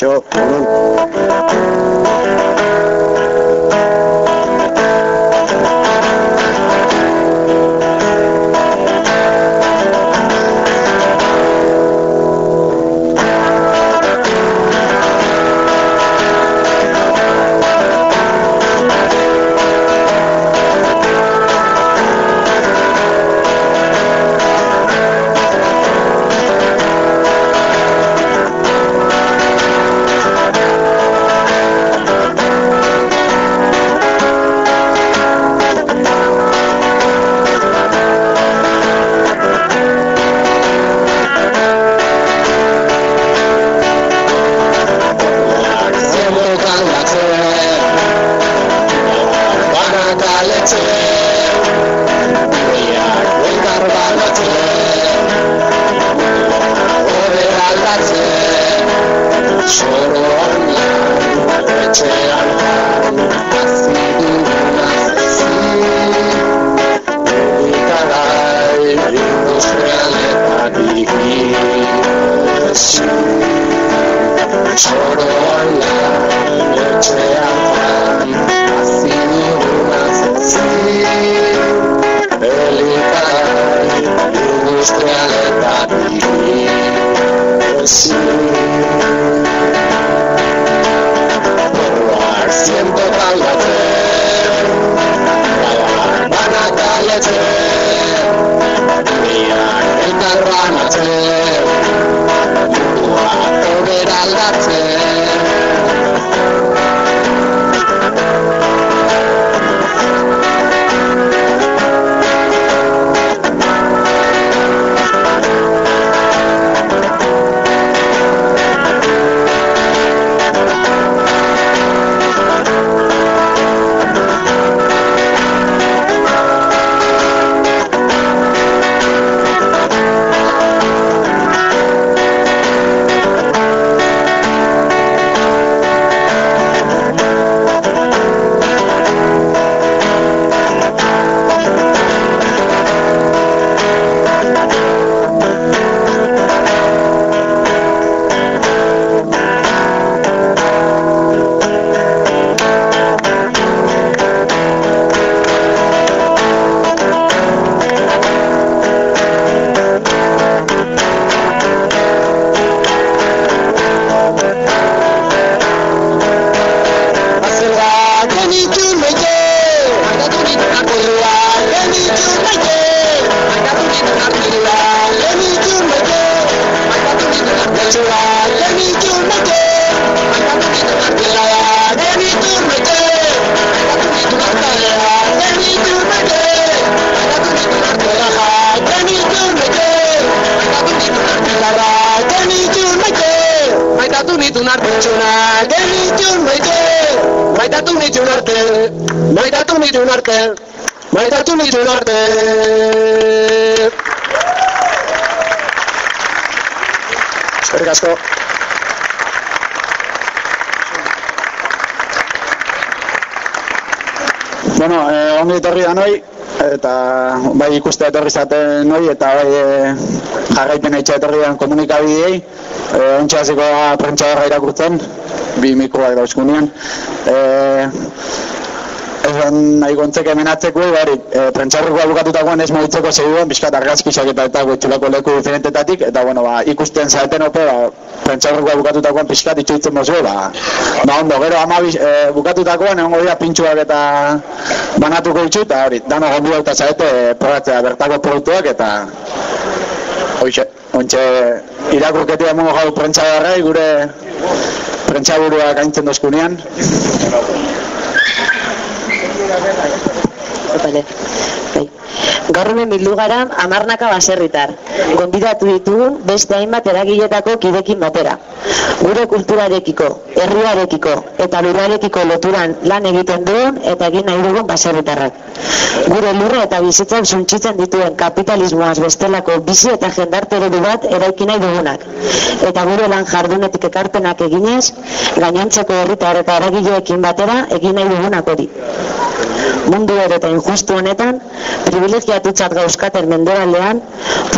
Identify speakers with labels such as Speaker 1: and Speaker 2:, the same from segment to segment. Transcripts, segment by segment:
Speaker 1: yo Xo, egun. Eskerrik asko. Bueno, eh, ongi etorri da noi, eta bai ikuste etorri zaten noi, eta bai eh, jarraipen eitxe etorri dan komunikabidei, eh, ontsa hasiko da prentsa irakurtzen, bi mikroak dauzkunean. Eh, esan nahi gontzek hemen atzeko, bari, e, prentxarrokoa bukatutakoan ez mogitzeko segiduen, bizkat argazkisak eta eta gutxulako leku diferentetatik, eta bueno, ba, ikusten zaeten ope, ba, prentxarrokoa bukatutakoan pixkat itxuitzen mozu, ba, ba ondo, gero ama e, bukatutakoan egon dira pintxuak eta banatuko itxu, eta hori, dano gondi eta zaete probatzea bertako produktuak, eta hoxe, ontxe, irakurketia mungo jau prentxagarrai, gure prentxaburua gaintzen dozkunean.
Speaker 2: Vale. Bai. Gaur hemen bildu gara amarnaka baserritar. Gonbidatu ditugu beste hainbat eragiletako kidekin batera. Gure kulturarekiko, herriarekiko eta lurrarekiko loturan lan egiten duen eta egin nahi dugun baserritarrak. Gure lurra eta bizitzak suntxitzen dituen kapitalismoaz bestelako bizi eta jendarte eredu bat eraiki nahi dugunak. Eta gure lan jardunetik ekarpenak eginez, gainontzeko herritar eta eragileekin batera egin nahi dugunak hori mundu ere eta injustu honetan, privilegiatutzat gauzkaten mendebaldean,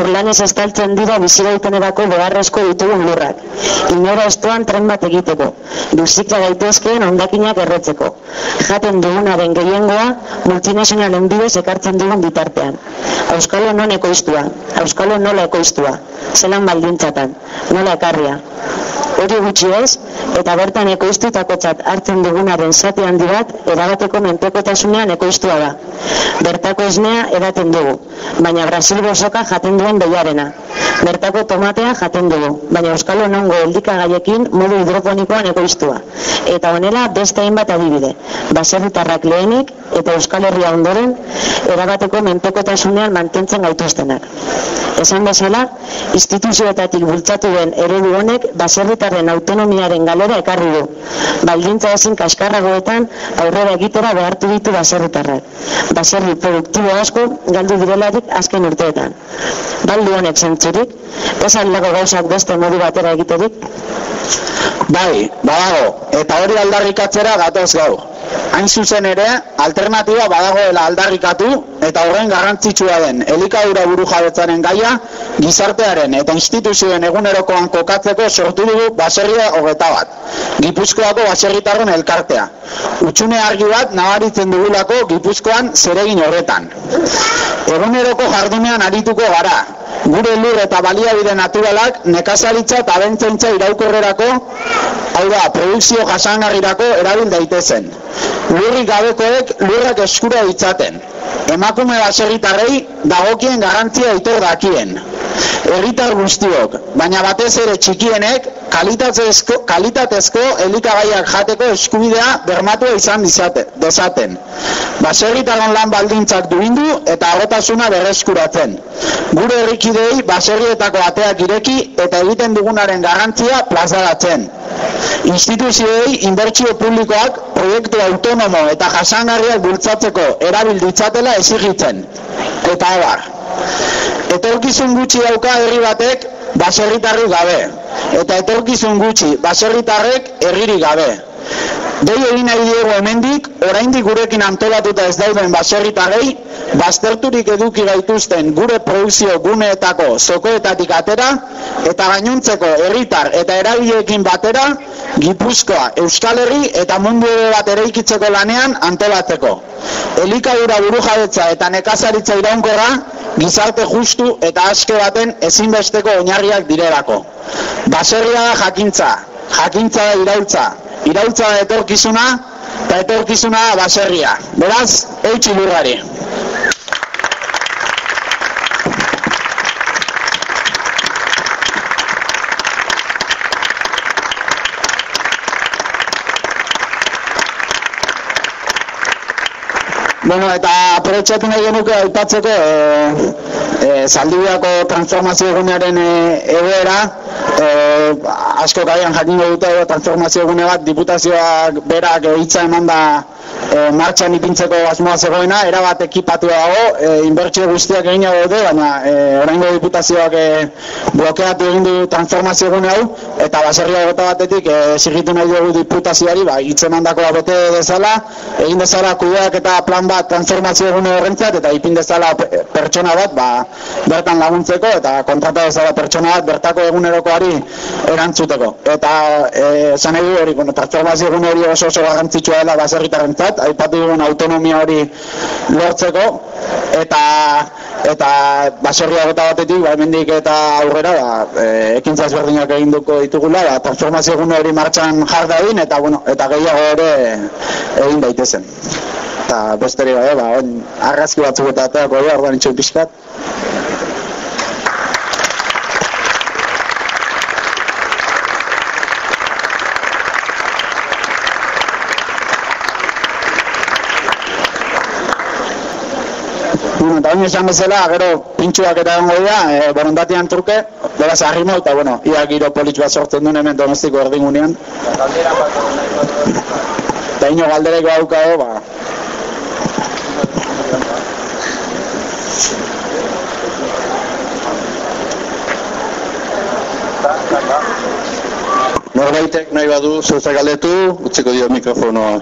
Speaker 2: furlanez estaltzen dira bizirautenerako beharrezko ditugun lurrak. Inora estuan tren bat egiteko, duzikla daitezkeen ondakinak erretzeko. Jaten dugunaren gehiengoa multinazionalen bidez ekartzen dugun bitartean. Euskalo non ekoiztua, Euskalo nola ekoiztua, zelan baldintzatan, nola ekarria. Hori gutxi ez, eta bertan ekoiztutako txat hartzen dugunaren zati handi bat, erabateko menpekotasunean ekoiztua da. Bertako esnea edaten dugu, baina Brasil bosoka jaten duen behiarena. Bertako tomatea jaten dugu, baina Euskalo nongo eldikagaiekin modu hidroponikoan ekoiztua. Eta honela beste hainbat adibide, baserritarrak lehenik eta Euskal Herria ondoren erabateko menpekotasunean mantentzen gaituztenak. Esan bezala, instituzioetatik bultzatu den eredu honek baserritarren autonomiaren galera ekarri du. Baldintza ezin kaskarragoetan aurrera egitera behartu ditu baserritarrak. Baserri produktibo asko galdu direlarik azken urteetan. Baldu honek zentzurik, ez aldako gauzak beste modu batera egiterik?
Speaker 3: Bai, badago, eta hori aldarrikatzera gatoz gau. Hain zuzen ere, alternatiba badagoela aldarrikatu eta horren garrantzitsua den elikadura buru jabetzaren gaia gizartearen eta instituzioen egunerokoan kokatzeko sortu dugu baserria hogeta bat. Gipuzkoako baserritarren elkartea. Utxune argi bat nabaritzen dugulako Gipuzkoan zeregin horretan. Eguneroko jardunean arituko gara, gure lur eta baliabide naturalak nekazaritza eta abentzaintza iraukorrerako, hau da, produkzio jasangarrirako erabil daitezen. Lurrik gabekoek lurrak eskura ditzaten. Emakume baserritarrei dagokien garantzia itor dakien. Herritar guztiok, baina batez ere txikienek kalitatezko, kalitatezko elikagaiak jateko eskubidea bermatua izan dizate, dezaten. Baserritaron lan baldintzak duindu eta agotasuna berreskuratzen. Gure herrikidei baserrietako ateak ireki eta egiten dugunaren garrantzia plazaratzen. Instituzioei inbertsio publikoak proiektu autonomo eta jasangarriak bultzatzeko erabilditzatela ezigitzen. Eta abar. Etorkizun gutxi dauka herri batek baserritarri gabe. Eta etorkizun gutxi baserritarrek herriri gabe. Dei egin nahi diego hemendik, oraindik gurekin antolatuta ez dauden baserritarrei, bazterturik eduki gaituzten gure produzio guneetako zokoetatik atera, eta gainuntzeko herritar eta eragileekin batera, Gipuzkoa, Euskal Herri eta mundu bat eraikitzeko lanean antolatzeko. Elikadura buru jabetza eta nekazaritza iraunkorra, gizarte justu eta aske baten ezinbesteko oinarriak direlako. Baserria da jakintza, jakintza da irautza, irautza da etorkizuna, eta etorkizuna da baserria. Beraz, eutxi lurrari. Bueno, eta aprotxatu nahi genuke aipatzeko e, e, zaldibiako transformazio egunearen e, egoera e, asko gaian jakingo dute transformazio egune bat diputazioak berak hitza eman da e, martxan ipintzeko asmoa zegoena, erabat ekipatu dago, e, inbertsio guztiak egin daude, baina e, oraingo diputazioak e, blokeatu egin du transformazio egune hau, eta baserria gota batetik e, zirritu nahi dugu diputazioari, ba, hitz emandakoa bete dezala, egin dezala kudeak eta plan bat transformazio egune horrentzat, eta ipin dezala pertsona bat, ba, bertan laguntzeko, eta kontrata dezala pertsona bat bertako egunerokoari erantzuteko. Eta esan nahi hori, bueno, transformazio egune hori oso oso garrantzitsua dela baserritarrentzat, aipatu dugun autonomia hori lortzeko, eta eta baserria gota batetik, ba, hemendik eta aurrera, ba, e, ekintza ezberdinak egin duko ditugula, ba, transformazio egune hori martxan jar dadin, eta, bueno, eta gehiago ere egin daitezen. Eta besterik gabe, ba, on, argazki batzuk eta ateako da, orduan itxoin pixkat. Eta baino esan bezala, gero pintxuak eta gongo dira, e, borondatean truke, beraz arrimo, eta bueno, ia giro politx bat sortzen duen hemen donostiko erdingunean. Eta ino galdereko haukado, ba,
Speaker 4: Norbaitek nahi badu zeuzak galdetu, utziko dio mikrofonoa.